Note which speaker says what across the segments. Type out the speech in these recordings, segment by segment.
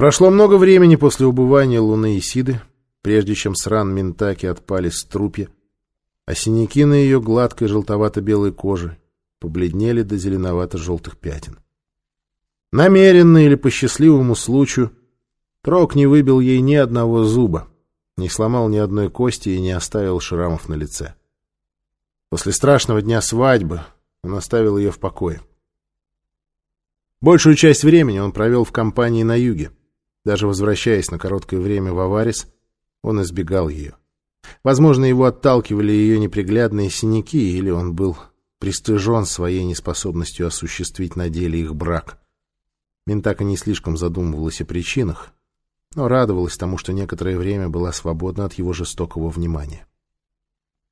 Speaker 1: Прошло много времени после убывания Луны Исиды, прежде чем с ран Ментаки отпали струпья, а синяки на ее гладкой желтовато-белой коже побледнели до зеленовато-желтых пятен. Намеренно или по счастливому случаю Трок не выбил ей ни одного зуба, не сломал ни одной кости и не оставил шрамов на лице. После страшного дня свадьбы он оставил ее в покое. Большую часть времени он провел в компании на юге. Даже возвращаясь на короткое время в Аварис, он избегал ее. Возможно, его отталкивали ее неприглядные синяки, или он был пристыжен своей неспособностью осуществить на деле их брак. Ментака не слишком задумывалась о причинах, но радовалась тому, что некоторое время была свободна от его жестокого внимания.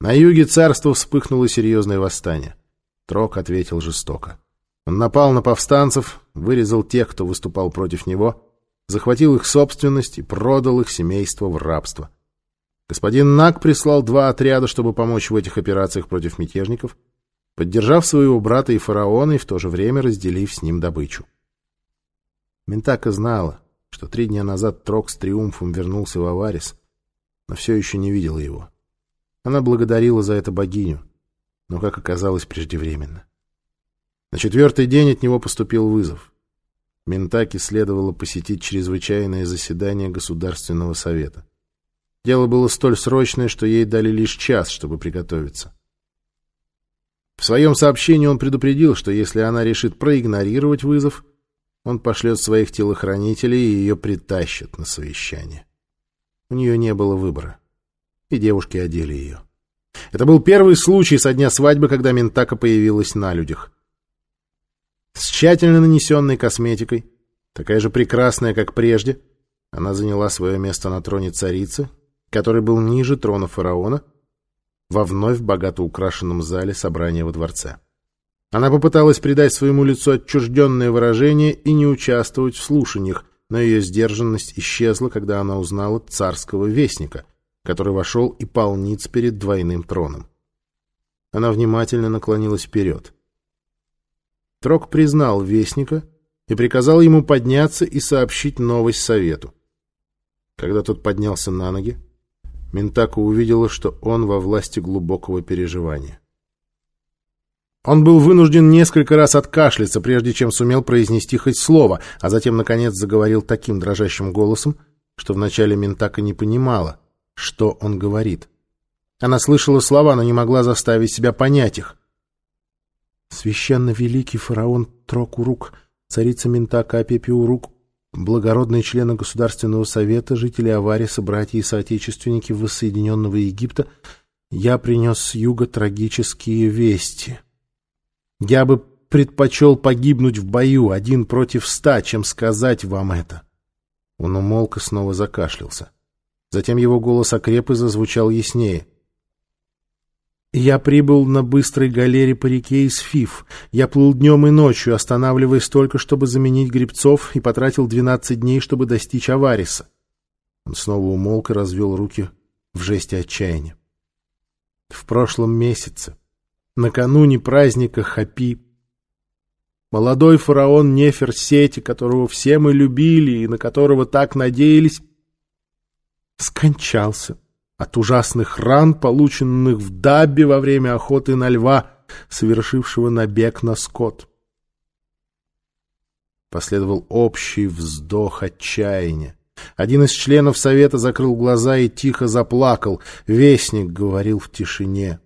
Speaker 1: На юге царства вспыхнуло серьезное восстание. Трок ответил жестоко. Он напал на повстанцев, вырезал тех, кто выступал против него, захватил их собственность и продал их семейство в рабство. Господин Нак прислал два отряда, чтобы помочь в этих операциях против мятежников, поддержав своего брата и фараона и в то же время разделив с ним добычу. Ментака знала, что три дня назад Трок с триумфом вернулся в Аварис, но все еще не видела его. Она благодарила за это богиню, но, как оказалось, преждевременно. На четвертый день от него поступил вызов. Ментаке следовало посетить чрезвычайное заседание Государственного совета. Дело было столь срочное, что ей дали лишь час, чтобы приготовиться. В своем сообщении он предупредил, что если она решит проигнорировать вызов, он пошлет своих телохранителей и ее притащат на совещание. У нее не было выбора, и девушки одели ее. Это был первый случай со дня свадьбы, когда Ментака появилась на людях. С тщательно нанесенной косметикой, такая же прекрасная, как прежде, она заняла свое место на троне царицы, который был ниже трона фараона, во вновь богато украшенном зале собрания во дворце. Она попыталась придать своему лицу отчужденное выражение и не участвовать в слушаниях, но ее сдержанность исчезла, когда она узнала царского вестника, который вошел и полниц перед двойным троном. Она внимательно наклонилась вперед. Трок признал вестника и приказал ему подняться и сообщить новость совету. Когда тот поднялся на ноги, Ментака увидела, что он во власти глубокого переживания. Он был вынужден несколько раз откашляться, прежде чем сумел произнести хоть слово, а затем, наконец, заговорил таким дрожащим голосом, что вначале Ментака не понимала, что он говорит. Она слышала слова, но не могла заставить себя понять их. Священно великий фараон Трокурук, царица Ментака Апепиурук, благородные члены Государственного совета, жители Авариса, братья и соотечественники воссоединенного Египта, я принес с юга трагические вести. Я бы предпочел погибнуть в бою один против ста, чем сказать вам это. Он умолк и снова закашлялся. Затем его голос окреп и зазвучал яснее. Я прибыл на быстрой галере по реке из Фиф. Я плыл днем и ночью, останавливаясь только, чтобы заменить грибцов, и потратил двенадцать дней, чтобы достичь Авариса. Он снова умолк и развел руки в жесте отчаяния. В прошлом месяце, накануне праздника Хапи, молодой фараон Нефер Сети, которого все мы любили и на которого так надеялись, скончался от ужасных ран, полученных в Даббе во время охоты на льва, совершившего набег на скот. Последовал общий вздох отчаяния. Один из членов совета закрыл глаза и тихо заплакал. Вестник говорил в тишине.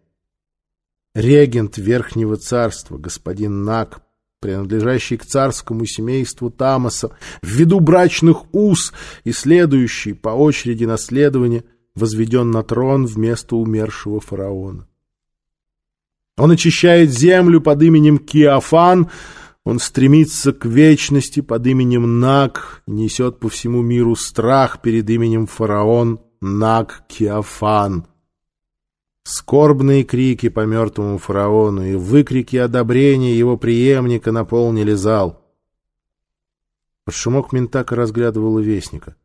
Speaker 1: Регент Верхнего Царства, господин Нак, принадлежащий к царскому семейству Тамаса, ввиду брачных уз и следующий по очереди наследования, возведен на трон вместо умершего фараона. Он очищает землю под именем Киафан, он стремится к вечности под именем Наг, несет по всему миру страх перед именем фараон Наг Киафан. Скорбные крики по мертвому фараону и выкрики одобрения его преемника наполнили зал. Под шумок Ментака разглядывала вестника.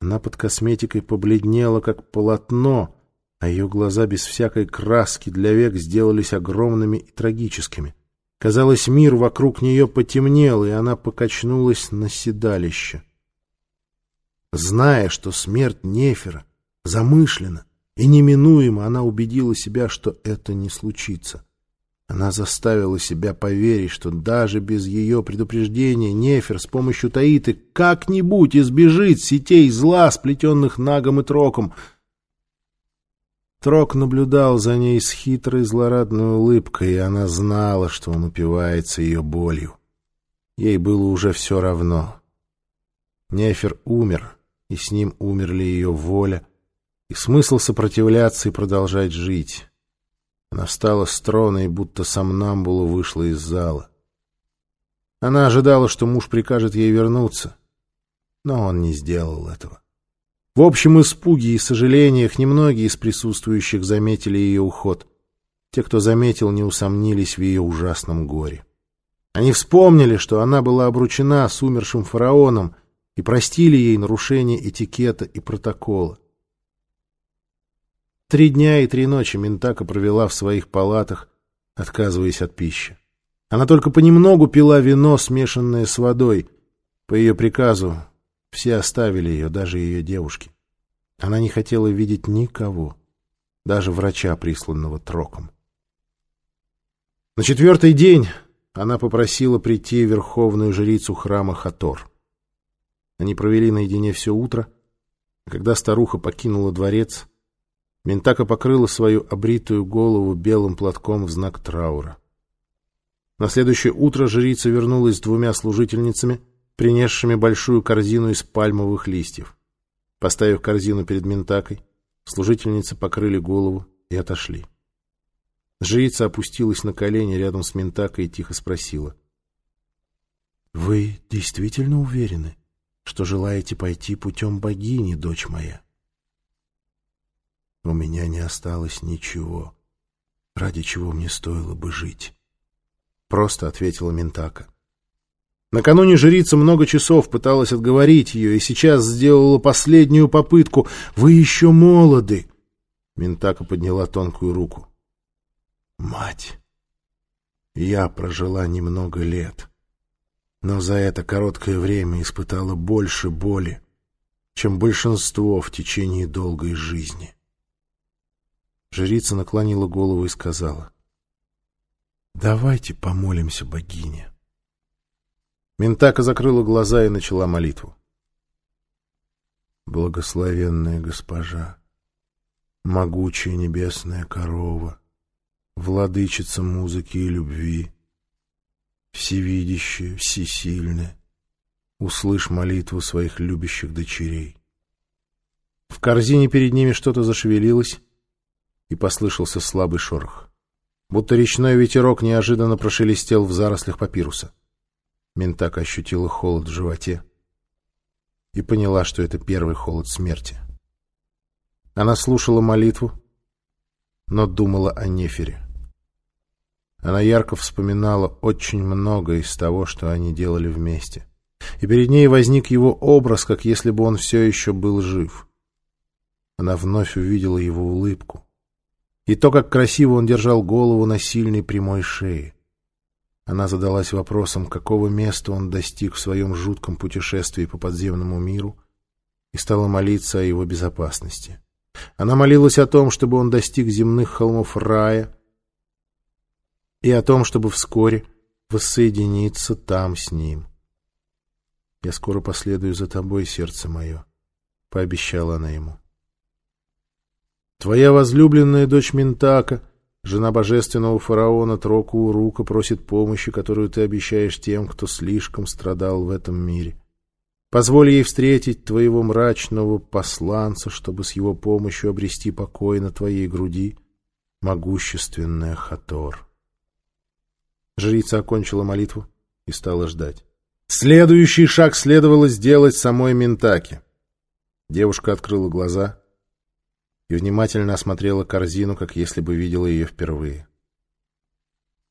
Speaker 1: Она под косметикой побледнела, как полотно, а ее глаза без всякой краски для век сделались огромными и трагическими. Казалось, мир вокруг нее потемнел, и она покачнулась на седалище. Зная, что смерть Нефера замышлена и неминуемо, она убедила себя, что это не случится. Она заставила себя поверить, что даже без ее предупреждения Нефер с помощью Таиты как-нибудь избежит сетей зла, сплетенных Нагом и Троком. Трок наблюдал за ней с хитрой злорадной улыбкой, и она знала, что он упивается ее болью. Ей было уже все равно. Нефер умер, и с ним умерли ее воля, и смысл сопротивляться и продолжать жить. Она встала с трона и будто сомнамбула вышла из зала. Она ожидала, что муж прикажет ей вернуться, но он не сделал этого. В общем испуге и сожалениях немногие из присутствующих заметили ее уход. Те, кто заметил, не усомнились в ее ужасном горе. Они вспомнили, что она была обручена с умершим фараоном и простили ей нарушение этикета и протокола. Три дня и три ночи Ментака провела в своих палатах, отказываясь от пищи. Она только понемногу пила вино, смешанное с водой. По ее приказу все оставили ее, даже ее девушки. Она не хотела видеть никого, даже врача, присланного Троком. На четвертый день она попросила прийти верховную жрицу храма Хатор. Они провели наедине все утро, а когда старуха покинула дворец, Ментака покрыла свою обритую голову белым платком в знак траура. На следующее утро жрица вернулась с двумя служительницами, принесшими большую корзину из пальмовых листьев. Поставив корзину перед Ментакой, служительницы покрыли голову и отошли. Жрица опустилась на колени рядом с Ментакой и тихо спросила. — Вы действительно уверены, что желаете пойти путем богини, дочь моя? — у меня не осталось ничего, ради чего мне стоило бы жить. Просто ответила Ментака. Накануне жрица много часов пыталась отговорить ее и сейчас сделала последнюю попытку. «Вы еще молоды!» Ментака подняла тонкую руку. «Мать, я прожила немного лет, но за это короткое время испытала больше боли, чем большинство в течение долгой жизни. Жрица наклонила голову и сказала. «Давайте помолимся богине». Ментака закрыла глаза и начала молитву. «Благословенная госпожа, могучая небесная корова, владычица музыки и любви, всевидящая, всесильная, услышь молитву своих любящих дочерей». В корзине перед ними что-то зашевелилось, и послышался слабый шорох. Будто речной ветерок неожиданно прошелестел в зарослях папируса. Ментак ощутила холод в животе и поняла, что это первый холод смерти. Она слушала молитву, но думала о Нефере. Она ярко вспоминала очень многое из того, что они делали вместе. И перед ней возник его образ, как если бы он все еще был жив. Она вновь увидела его улыбку и то, как красиво он держал голову на сильной прямой шее. Она задалась вопросом, какого места он достиг в своем жутком путешествии по подземному миру, и стала молиться о его безопасности. Она молилась о том, чтобы он достиг земных холмов рая, и о том, чтобы вскоре воссоединиться там с ним. «Я скоро последую за тобой, сердце мое», — пообещала она ему. Твоя возлюбленная дочь Ментака, жена божественного фараона Троку Урука, просит помощи, которую ты обещаешь тем, кто слишком страдал в этом мире. Позволь ей встретить твоего мрачного посланца, чтобы с его помощью обрести покой на твоей груди, могущественная Хатор. Жрица окончила молитву и стала ждать. Следующий шаг следовало сделать самой Ментаке. Девушка открыла глаза — и внимательно осмотрела корзину, как если бы видела ее впервые.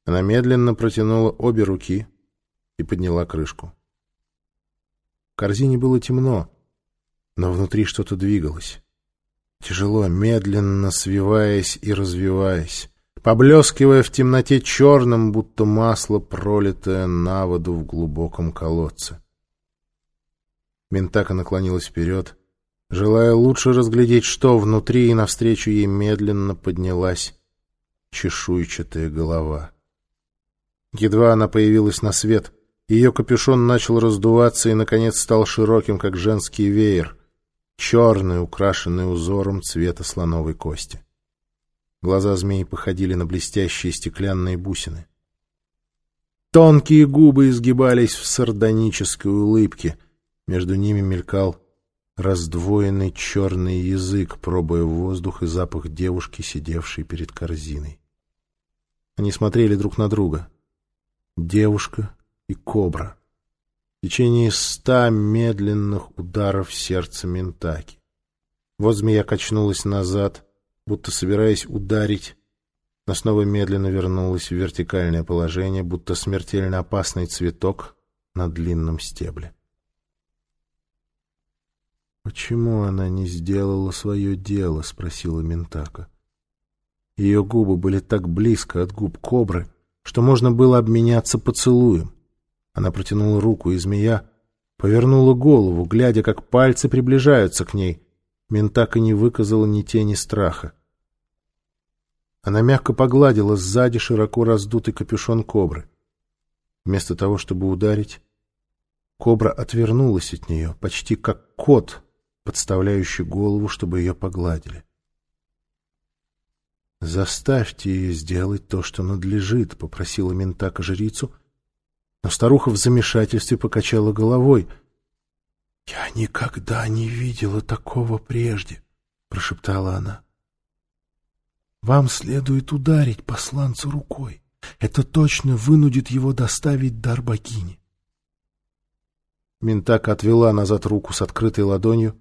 Speaker 1: Она медленно протянула обе руки и подняла крышку. В корзине было темно, но внутри что-то двигалось. Тяжело, медленно свиваясь и развиваясь, поблескивая в темноте черным, будто масло, пролитое на воду в глубоком колодце. Ментака наклонилась вперед желая лучше разглядеть, что внутри, и навстречу ей медленно поднялась чешуйчатая голова. Едва она появилась на свет, ее капюшон начал раздуваться и, наконец, стал широким, как женский веер, черный, украшенный узором цвета слоновой кости. Глаза змеи походили на блестящие стеклянные бусины. Тонкие губы изгибались в сардонической улыбке. Между ними мелькал раздвоенный черный язык, пробуя воздух и запах девушки, сидевшей перед корзиной. Они смотрели друг на друга. Девушка и кобра. В течение ста медленных ударов сердца Ментаки. Вот змея качнулась назад, будто собираясь ударить, но снова медленно вернулась в вертикальное положение, будто смертельно опасный цветок на длинном стебле. «Почему она не сделала свое дело?» — спросила Ментака. Ее губы были так близко от губ кобры, что можно было обменяться поцелуем. Она протянула руку, и змея повернула голову, глядя, как пальцы приближаются к ней. Ментака не выказала ни тени страха. Она мягко погладила сзади широко раздутый капюшон кобры. Вместо того, чтобы ударить, кобра отвернулась от нее, почти как кот, подставляющий голову, чтобы ее погладили. «Заставьте ее сделать то, что надлежит», — попросила Ментака жрицу, но старуха в замешательстве покачала головой. «Я никогда не видела такого прежде», — прошептала она. Вам следует ударить посланца рукой. Это точно вынудит его доставить дар богини. Ментака отвела назад руку с открытой ладонью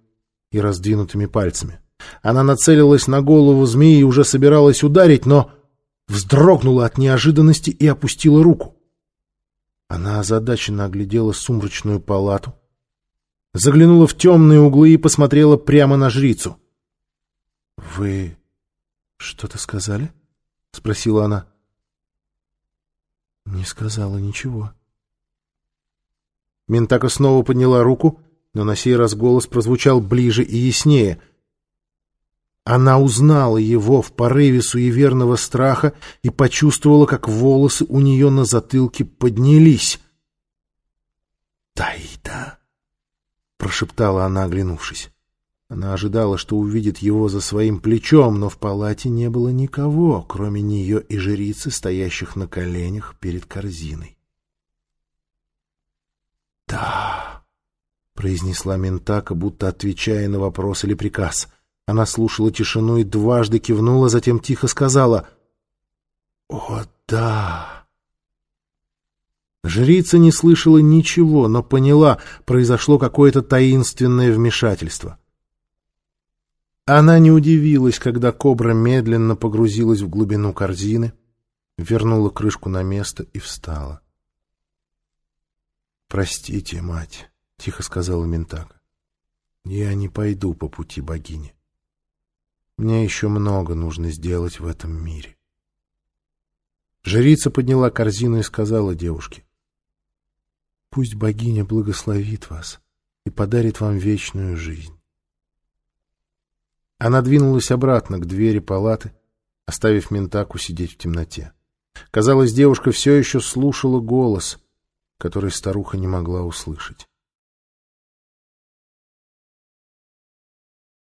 Speaker 1: и раздвинутыми пальцами. Она нацелилась на голову змеи и уже собиралась ударить, но вздрогнула от неожиданности и опустила руку. Она озадаченно оглядела сумрачную палату, заглянула в темные углы и посмотрела прямо на жрицу. — Вы «Что-то сказали?» — спросила она. «Не сказала ничего». Ментака снова подняла руку, но на сей раз голос прозвучал ближе и яснее. Она узнала его в порыве суеверного страха и почувствовала, как волосы у нее на затылке поднялись. «Таита!» — прошептала она, оглянувшись. Она ожидала, что увидит его за своим плечом, но в палате не было никого, кроме нее и жрицы, стоящих на коленях перед корзиной. «Да», — произнесла Ментака, будто отвечая на вопрос или приказ. Она слушала тишину и дважды кивнула, затем тихо сказала «О, да». Жрица не слышала ничего, но поняла, произошло какое-то таинственное вмешательство — она не удивилась, когда кобра медленно погрузилась в глубину корзины, вернула крышку на место и встала. «Простите, мать», — тихо сказала Ментака. «Я не пойду по пути богини. Мне еще много нужно сделать в этом мире». Жрица подняла корзину и сказала девушке, «Пусть богиня благословит вас и подарит вам вечную жизнь. Она двинулась обратно к двери палаты, оставив Ментаку сидеть в темноте. Казалось, девушка все еще слушала голос, который старуха не могла услышать.